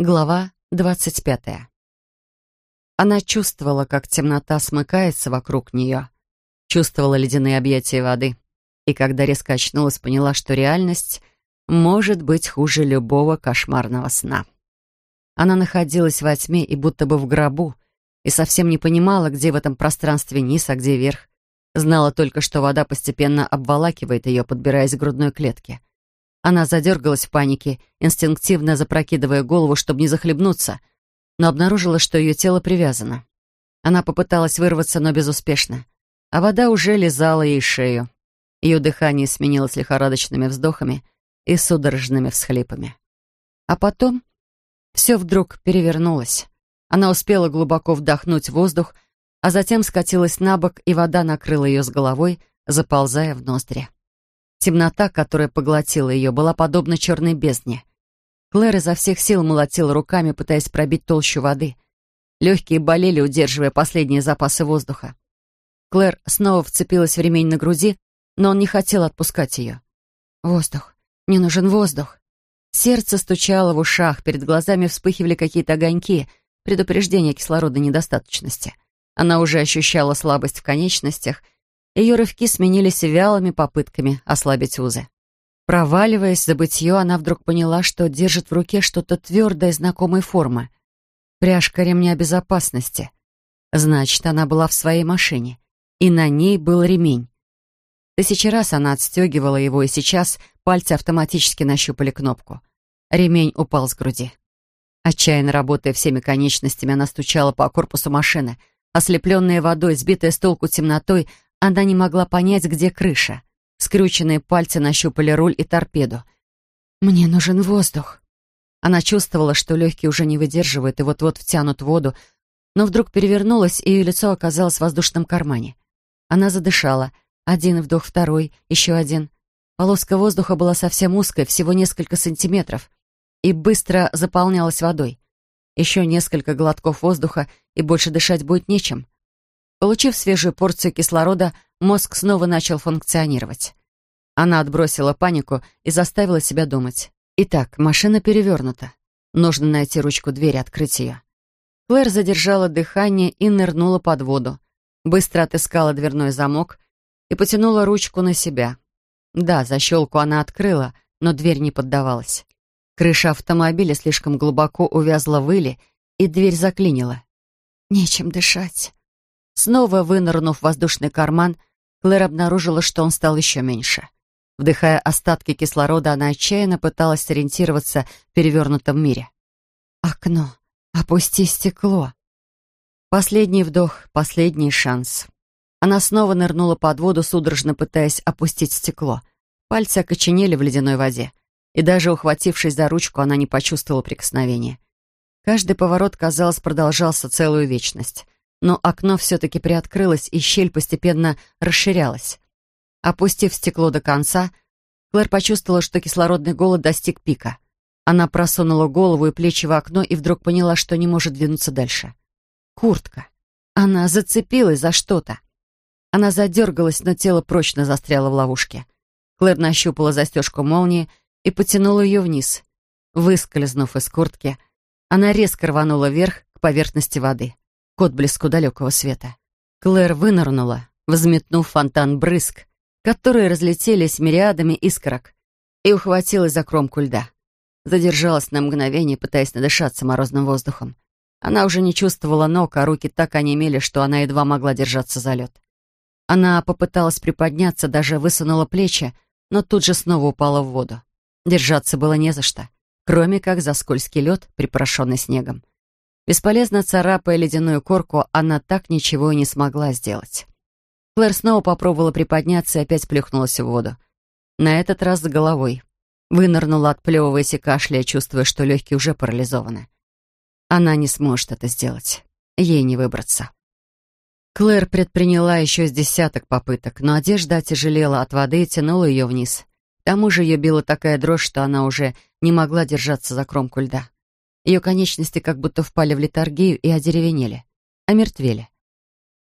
Глава двадцать пятая. Она чувствовала, как темнота смыкается вокруг нее. Чувствовала ледяные объятия воды. И когда резко очнулась, поняла, что реальность может быть хуже любого кошмарного сна. Она находилась во тьме и будто бы в гробу, и совсем не понимала, где в этом пространстве низ, а где верх. Знала только, что вода постепенно обволакивает ее, подбираясь к грудной клетке. Она задергалась в панике, инстинктивно запрокидывая голову, чтобы не захлебнуться, но обнаружила, что ее тело привязано. Она попыталась вырваться, но безуспешно, а вода уже лизала ей шею. Ее дыхание сменилось лихорадочными вздохами и судорожными всхлипами. А потом все вдруг перевернулось. Она успела глубоко вдохнуть воздух, а затем скатилась на бок, и вода накрыла ее с головой, заползая в ноздри. Темнота, которая поглотила ее, была подобна черной бездне. Клэр изо всех сил молотила руками, пытаясь пробить толщу воды. Легкие болели, удерживая последние запасы воздуха. Клэр снова вцепилась в ремень на груди, но он не хотел отпускать ее. «Воздух! Мне нужен воздух!» Сердце стучало в ушах, перед глазами вспыхивали какие-то огоньки, предупреждение кислорода недостаточности. Она уже ощущала слабость в конечностях — ее рывки сменились вялыми попытками ослабить узы. Проваливаясь в забытье, она вдруг поняла, что держит в руке что-то твердое знакомой формы. Пряжка ремня безопасности. Значит, она была в своей машине, и на ней был ремень. Тысячи раз она отстегивала его, и сейчас пальцы автоматически нащупали кнопку. Ремень упал с груди. Отчаянно работая всеми конечностями, она стучала по корпусу машины. Ослепленная водой, сбитая с толку темнотой, она не могла понять, где крыша. Скрюченные пальцы нащупали руль и торпеду. «Мне нужен воздух». Она чувствовала, что легкие уже не выдерживают и вот-вот втянут воду, но вдруг перевернулась, и ее лицо оказалось в воздушном кармане. Она задышала. Один вдох, второй, еще один. Полоска воздуха была совсем узкой, всего несколько сантиметров, и быстро заполнялась водой. Еще несколько глотков воздуха, и больше дышать будет нечем. Получив свежую порцию кислорода, мозг снова начал функционировать. Она отбросила панику и заставила себя думать. Итак, машина перевернута. Нужно найти ручку двери, открыть ее. Клэр задержала дыхание и нырнула под воду. Быстро отыскала дверной замок и потянула ручку на себя. Да, защелку она открыла, но дверь не поддавалась. Крыша автомобиля слишком глубоко увязла в иле, и дверь заклинила. «Нечем дышать», Снова вынырнув в воздушный карман, Клэр обнаружила, что он стал еще меньше. Вдыхая остатки кислорода, она отчаянно пыталась сориентироваться в перевернутом мире. «Окно! Опусти стекло!» Последний вдох, последний шанс. Она снова нырнула под воду, судорожно пытаясь опустить стекло. Пальцы окоченели в ледяной воде, и даже ухватившись за ручку, она не почувствовала прикосновения. Каждый поворот, казалось, продолжался целую вечность но окно все-таки приоткрылось, и щель постепенно расширялась. Опустив стекло до конца, Клэр почувствовала, что кислородный голод достиг пика. Она просунула голову и плечи в окно и вдруг поняла, что не может двинуться дальше. Куртка. Она зацепилась за что-то. Она задергалась, но тело прочно застряло в ловушке. Клэр нащупала застежку молнии и потянула ее вниз. Выскользнув из куртки, она резко рванула вверх к поверхности воды к отблеску далекого света. Клэр вынырнула, взметнув фонтан брызг, которые разлетелись мириадами искорок, и ухватилась за кромку льда. Задержалась на мгновение, пытаясь надышаться морозным воздухом. Она уже не чувствовала ног, а руки так онемели, что она едва могла держаться за лед. Она попыталась приподняться, даже высунула плечи, но тут же снова упала в воду. Держаться было не за что, кроме как за скользкий лед, припорошенный снегом. Бесполезно царапая ледяную корку, она так ничего и не смогла сделать. Клэр снова попробовала приподняться и опять плюхнулась в воду. На этот раз с головой. Вынырнула, отплевываясь и кашляя, чувствуя, что легкие уже парализованы. Она не сможет это сделать. Ей не выбраться. Клэр предприняла еще с десяток попыток, но одежда отяжелела от воды и тянула ее вниз. К тому же ее била такая дрожь, что она уже не могла держаться за кромку льда. Ее конечности как будто впали в летаргию и одеревенели, омертвели.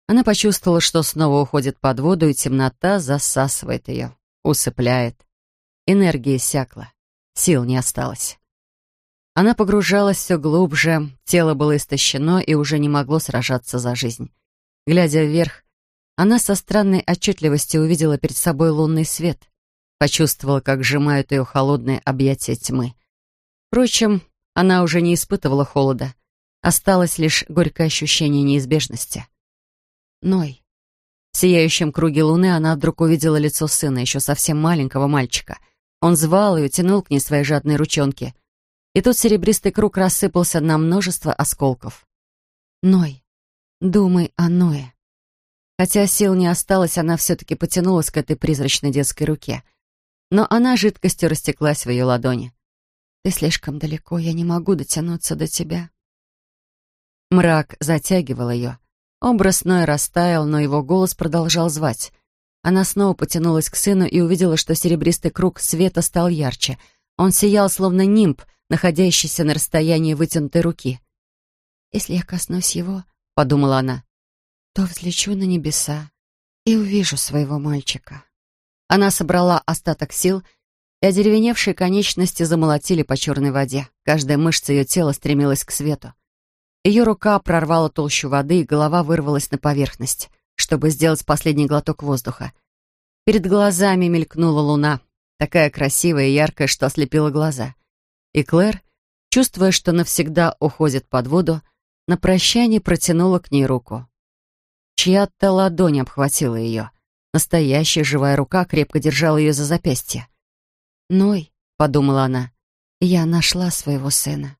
Она почувствовала, что снова уходит под воду, и темнота засасывает ее, усыпляет. Энергия иссякла, сил не осталось. Она погружалась все глубже, тело было истощено и уже не могло сражаться за жизнь. Глядя вверх, она со странной отчетливостью увидела перед собой лунный свет, почувствовала, как сжимают ее холодные объятия тьмы. Впрочем, она уже не испытывала холода. Осталось лишь горькое ощущение неизбежности. Ной. В сияющем круге луны она вдруг увидела лицо сына, еще совсем маленького мальчика. Он звал ее, тянул к ней свои жадные ручонки — и тут серебристый круг рассыпался на множество осколков. Ной, думай о Ное. Хотя сил не осталось, она все-таки потянулась к этой призрачной детской руке. Но она жидкостью растеклась в ее ладони. «Ты слишком далеко, я не могу дотянуться до тебя». Мрак затягивал ее. Образ Ноя растаял, но его голос продолжал звать. Она снова потянулась к сыну и увидела, что серебристый круг света стал ярче. Он сиял, словно нимб, находящийся на расстоянии вытянутой руки. «Если я коснусь его, — подумала она, — то взлечу на небеса и увижу своего мальчика». Она собрала остаток сил, и одеревеневшие конечности замолотили по черной воде. Каждая мышца ее тела стремилась к свету. Ее рука прорвала толщу воды, и голова вырвалась на поверхность, чтобы сделать последний глоток воздуха. Перед глазами мелькнула луна, такая красивая и яркая, что ослепила глаза. И Клэр, чувствуя, что навсегда уходит под воду, на прощание протянула к ней руку. Чья-то ладонь обхватила ее. Настоящая живая рука крепко держала ее за запястье. «Ной», — подумала она, — «я нашла своего сына».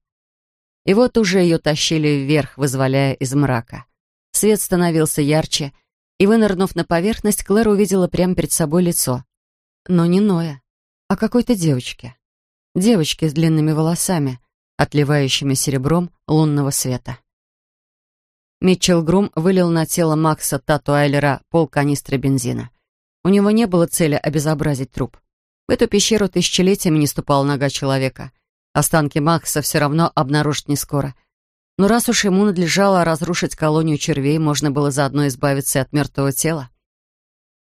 И вот уже ее тащили вверх, вызволяя из мрака. Свет становился ярче, и, вынырнув на поверхность, Клэр увидела прямо перед собой лицо. Но не Ноя, а какой-то девочки девочки с длинными волосами, отливающими серебром лунного света. Митчелл Грум вылил на тело Макса Татуайлера пол канистры бензина. У него не было цели обезобразить труп. В эту пещеру тысячелетиями не ступала нога человека. Останки Макса все равно обнаружить не скоро. Но раз уж ему надлежало разрушить колонию червей, можно было заодно избавиться от мертвого тела.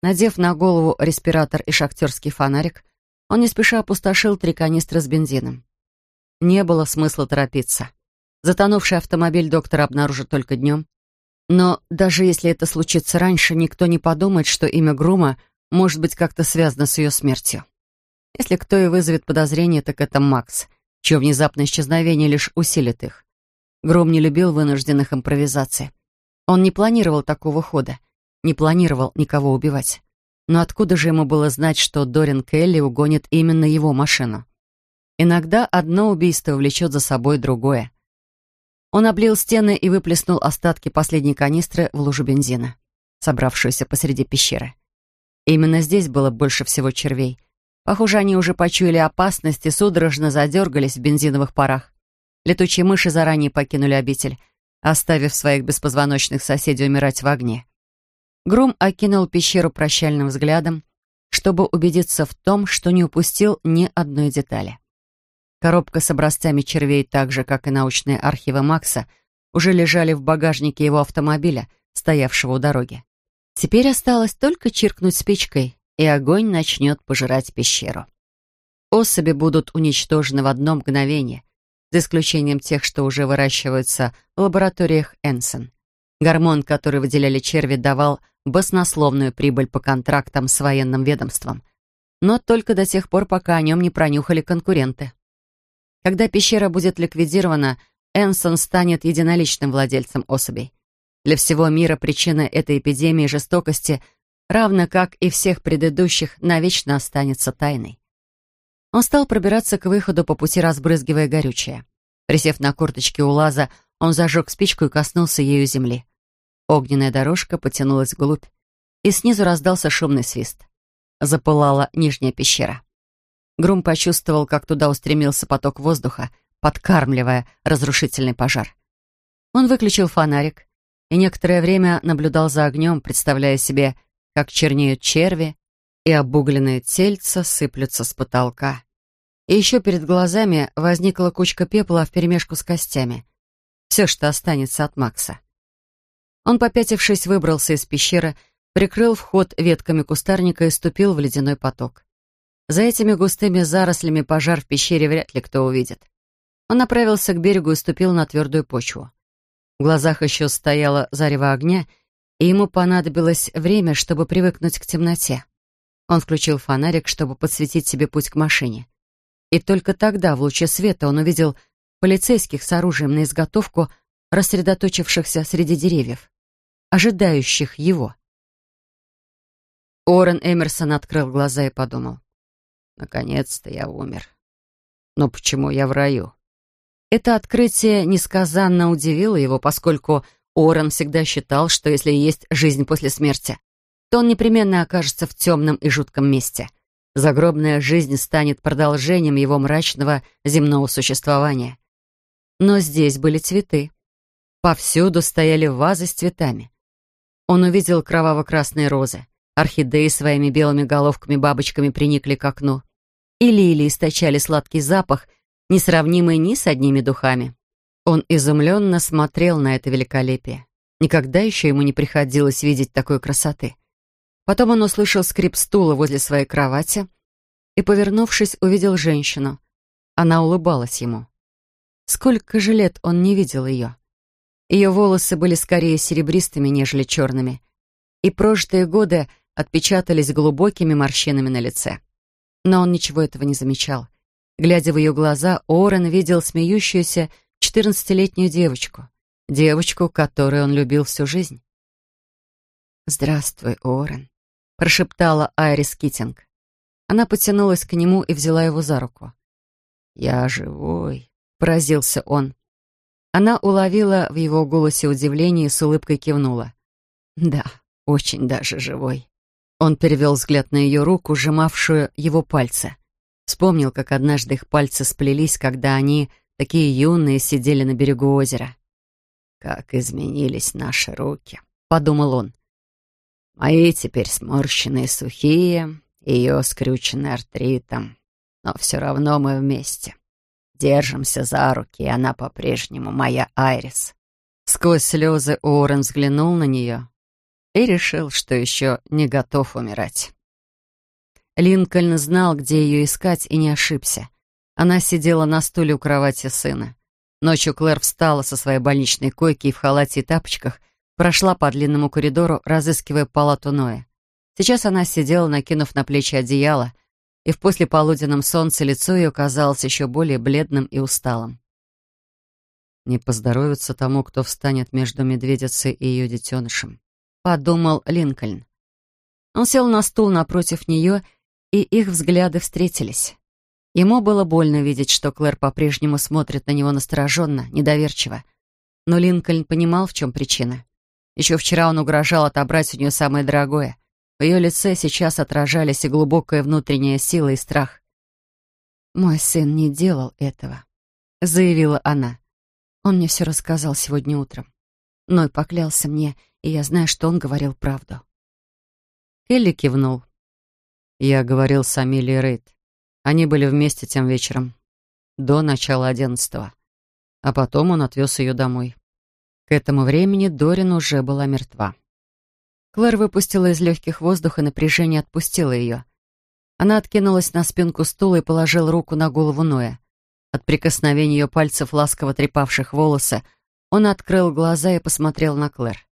Надев на голову респиратор и шахтерский фонарик, он не спеша опустошил три канистры с бензином. Не было смысла торопиться. Затонувший автомобиль доктора обнаружат только днем. Но даже если это случится раньше, никто не подумает, что имя Грума может быть как-то связано с ее смертью. Если кто и вызовет подозрение, так это Макс, чье внезапное исчезновение лишь усилит их. Гром не любил вынужденных импровизаций. Он не планировал такого хода, не планировал никого убивать. Но откуда же ему было знать, что Дорин Келли угонит именно его машину? Иногда одно убийство влечет за собой другое. Он облил стены и выплеснул остатки последней канистры в лужу бензина, собравшуюся посреди пещеры. Именно здесь было больше всего червей. Похоже, они уже почуяли опасность и судорожно задергались в бензиновых парах. Летучие мыши заранее покинули обитель, оставив своих беспозвоночных соседей умирать в огне. Гром окинул пещеру прощальным взглядом, чтобы убедиться в том, что не упустил ни одной детали. Коробка с образцами червей, так же, как и научные архивы Макса, уже лежали в багажнике его автомобиля, стоявшего у дороги. Теперь осталось только чиркнуть спичкой, и огонь начнет пожирать пещеру. Особи будут уничтожены в одно мгновение, за исключением тех, что уже выращиваются в лабораториях Энсон. Гормон, который выделяли черви, давал баснословную прибыль по контрактам с военным ведомством. Но только до тех пор, пока о нем не пронюхали конкуренты. Когда пещера будет ликвидирована, Энсон станет единоличным владельцем особей. Для всего мира причина этой эпидемии жестокости, равно как и всех предыдущих, навечно останется тайной. Он стал пробираться к выходу по пути, разбрызгивая горючее. Присев на корточки у лаза, он зажег спичку и коснулся ею земли. Огненная дорожка потянулась вглубь, и снизу раздался шумный свист. Запылала нижняя пещера. Грум почувствовал, как туда устремился поток воздуха, подкармливая разрушительный пожар. Он выключил фонарик и некоторое время наблюдал за огнем, представляя себе, как чернеют черви, и обугленные тельца сыплются с потолка. И еще перед глазами возникла кучка пепла вперемешку с костями. Все, что останется от Макса. Он, попятившись, выбрался из пещеры, прикрыл вход ветками кустарника и ступил в ледяной поток. За этими густыми зарослями пожар в пещере вряд ли кто увидит. Он направился к берегу и ступил на твердую почву. В глазах еще стояло зарево огня, и ему понадобилось время, чтобы привыкнуть к темноте. Он включил фонарик, чтобы подсветить себе путь к машине. И только тогда, в луче света, он увидел полицейских с оружием на изготовку, рассредоточившихся среди деревьев, ожидающих его. Орен Эмерсон открыл глаза и подумал. «Наконец-то я умер. Но почему я в раю?» Это открытие несказанно удивило его, поскольку Орен всегда считал, что если есть жизнь после смерти, то он непременно окажется в темном и жутком месте. Загробная жизнь станет продолжением его мрачного земного существования. Но здесь были цветы. Повсюду стояли вазы с цветами. Он увидел кроваво-красные розы. Орхидеи своими белыми головками-бабочками приникли к окну. И лилии источали сладкий запах, несравнимый ни с одними духами. Он изумленно смотрел на это великолепие. Никогда еще ему не приходилось видеть такой красоты. Потом он услышал скрип стула возле своей кровати и, повернувшись, увидел женщину. Она улыбалась ему. Сколько же лет он не видел ее. Ее волосы были скорее серебристыми, нежели черными, и прожитые годы отпечатались глубокими морщинами на лице. Но он ничего этого не замечал. Глядя в ее глаза, Орен видел смеющуюся четырнадцатилетнюю девочку, девочку, которую он любил всю жизнь. «Здравствуй, Орен», — прошептала Айрис Китинг. Она потянулась к нему и взяла его за руку. «Я живой», — поразился он. Она уловила в его голосе удивление и с улыбкой кивнула. «Да, очень даже живой». Он перевел взгляд на ее руку, сжимавшую его пальцы. Вспомнил, как однажды их пальцы сплелись, когда они, такие юные, сидели на берегу озера. «Как изменились наши руки», — подумал он. Мои теперь сморщенные сухие, ее скрюченные артритом. Но все равно мы вместе. Держимся за руки, и она по-прежнему моя Айрис. Сквозь слезы Уоррен взглянул на нее и решил, что еще не готов умирать. Линкольн знал, где ее искать, и не ошибся. Она сидела на стуле у кровати сына. Ночью Клэр встала со своей больничной койки и в халате и тапочках — прошла по длинному коридору, разыскивая палату Ноя. Сейчас она сидела, накинув на плечи одеяло, и в послеполуденном солнце лицо ее казалось еще более бледным и усталым. «Не поздоровится тому, кто встанет между медведицей и ее детенышем», — подумал Линкольн. Он сел на стул напротив нее, и их взгляды встретились. Ему было больно видеть, что Клэр по-прежнему смотрит на него настороженно, недоверчиво. Но Линкольн понимал, в чем причина. Еще вчера он угрожал отобрать у нее самое дорогое. В ее лице сейчас отражались и глубокая внутренняя сила, и страх. «Мой сын не делал этого», — заявила она. «Он мне все рассказал сегодня утром. Ной поклялся мне, и я знаю, что он говорил правду». Келли кивнул. Я говорил с Амелией Рейд. Они были вместе тем вечером, до начала одиннадцатого. А потом он отвез ее домой. К этому времени Дорин уже была мертва. Клэр выпустила из легких воздух, и напряжение отпустило ее. Она откинулась на спинку стула и положила руку на голову Ноя. От прикосновения ее пальцев, ласково трепавших волосы, он открыл глаза и посмотрел на Клэр.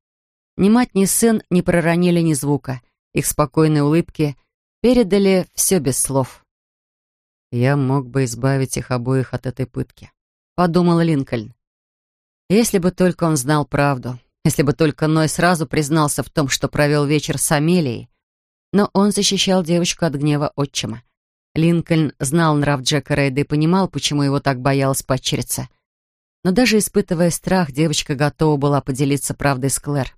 Ни мать, ни сын не проронили ни звука. Их спокойные улыбки передали все без слов. «Я мог бы избавить их обоих от этой пытки», — подумал Линкольн. Если бы только он знал правду, если бы только Ной сразу признался в том, что провел вечер с Амелией. Но он защищал девочку от гнева отчима. Линкольн знал нрав Джека Рейда и понимал, почему его так боялась падчерица. Но даже испытывая страх, девочка готова была поделиться правдой с Клэр.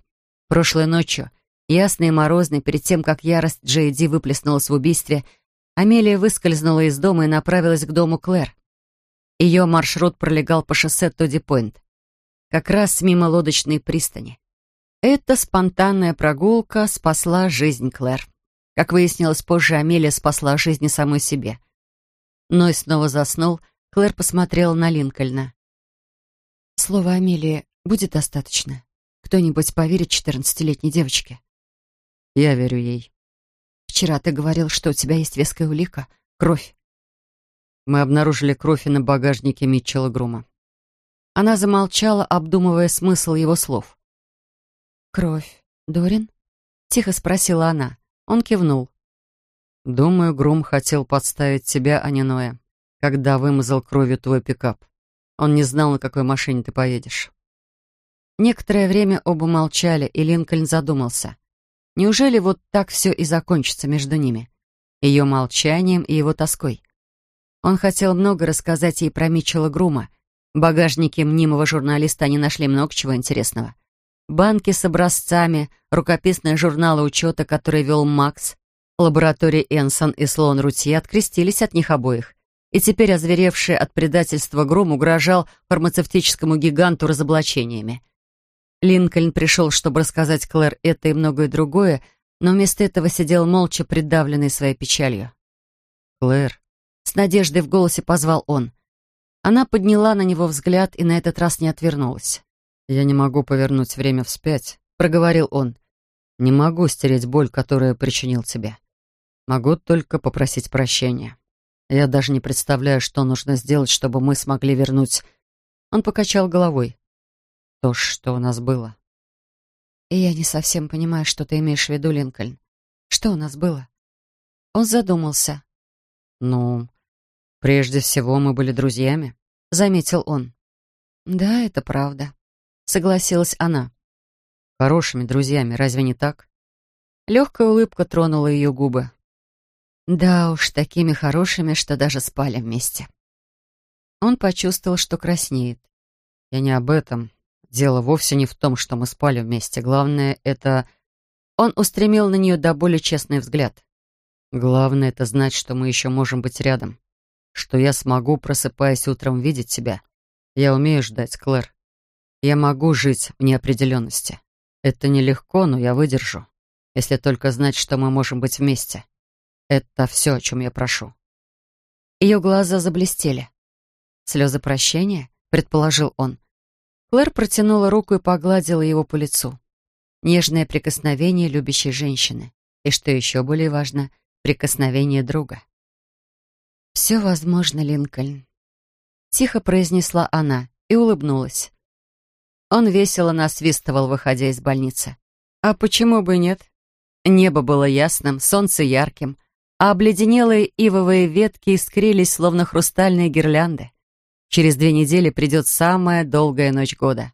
Прошлой ночью, ясной и морозной, перед тем, как ярость Джейди выплеснулась в убийстве, Амелия выскользнула из дома и направилась к дому Клэр. Ее маршрут пролегал по шоссе Тодди-Пойнт как раз мимо лодочной пристани. Эта спонтанная прогулка спасла жизнь Клэр. Как выяснилось позже, Амелия спасла жизнь самой себе. Ной снова заснул, Клэр посмотрела на Линкольна. «Слово Амелии будет достаточно? Кто-нибудь поверит четырнадцатилетней девочке?» «Я верю ей». «Вчера ты говорил, что у тебя есть веская улика, кровь. Мы обнаружили кровь на багажнике Митчелла Грума. Она замолчала, обдумывая смысл его слов. «Кровь. Дорин?» — тихо спросила она. Он кивнул. «Думаю, Грум хотел подставить тебя, а не Ноя, когда вымазал кровью твой пикап. Он не знал, на какой машине ты поедешь». Некоторое время оба молчали, и Линкольн задумался. Неужели вот так все и закончится между ними? Ее молчанием и его тоской. Он хотел много рассказать ей про Митчелла Грума. В багажнике мнимого журналиста они нашли много чего интересного. Банки с образцами, рукописные журналы учета, которые вел Макс, лаборатории Энсон и Слоун Рутье открестились от них обоих. И теперь озверевший от предательства Грум угрожал фармацевтическому гиганту разоблачениями. Линкольн пришел, чтобы рассказать Клэр это и многое другое, но вместо этого сидел молча, придавленный своей печалью. «Клэр», — с надеждой в голосе позвал он. Она подняла на него взгляд и на этот раз не отвернулась. «Я не могу повернуть время вспять», — проговорил он. «Не могу стереть боль, которую причинил тебе. Могу только попросить прощения. Я даже не представляю, что нужно сделать, чтобы мы смогли вернуть...» Он покачал головой. «То, что у нас было». «И я не совсем понимаю, что ты имеешь в виду, Линкольн. Что у нас было?» Он задумался. «Ну, прежде всего мы были друзьями», — заметил он. «Да, это правда», — согласилась она. «Хорошими друзьями, разве не так?» Легкая улыбка тронула ее губы. «Да уж, такими хорошими, что даже спали вместе». Он почувствовал, что краснеет. «Я не об этом. Дело вовсе не в том, что мы спали вместе. Главное, это...» Он устремил на нее до более честный взгляд. «Главное, это знать, что мы еще можем быть рядом. Что я смогу, просыпаясь утром, видеть тебя. Я умею ждать, Клэр. Я могу жить в неопределенности. Это нелегко, но я выдержу, если только знать, что мы можем быть вместе. Это все, о чем я прошу». Ее глаза заблестели. «Слезы прощения?» — предположил он. Клэр протянула руку и погладила его по лицу. Нежное прикосновение любящей женщины. И, что еще более важно, прикосновение друга. «Все возможно, Линкольн», — тихо произнесла она и улыбнулась. Он весело насвистывал, выходя из больницы. А почему бы нет? Небо было ясным, солнце ярким, а обледенелые ивовые ветки искрились, словно хрустальные гирлянды. Через две недели придет самая долгая ночь года.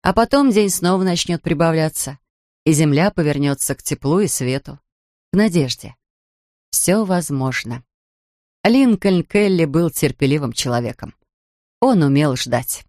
А потом день снова начнет прибавляться, и земля повернется к теплу и свету, к надежде. Все возможно. Линкольн Келли был терпеливым человеком. Он умел ждать.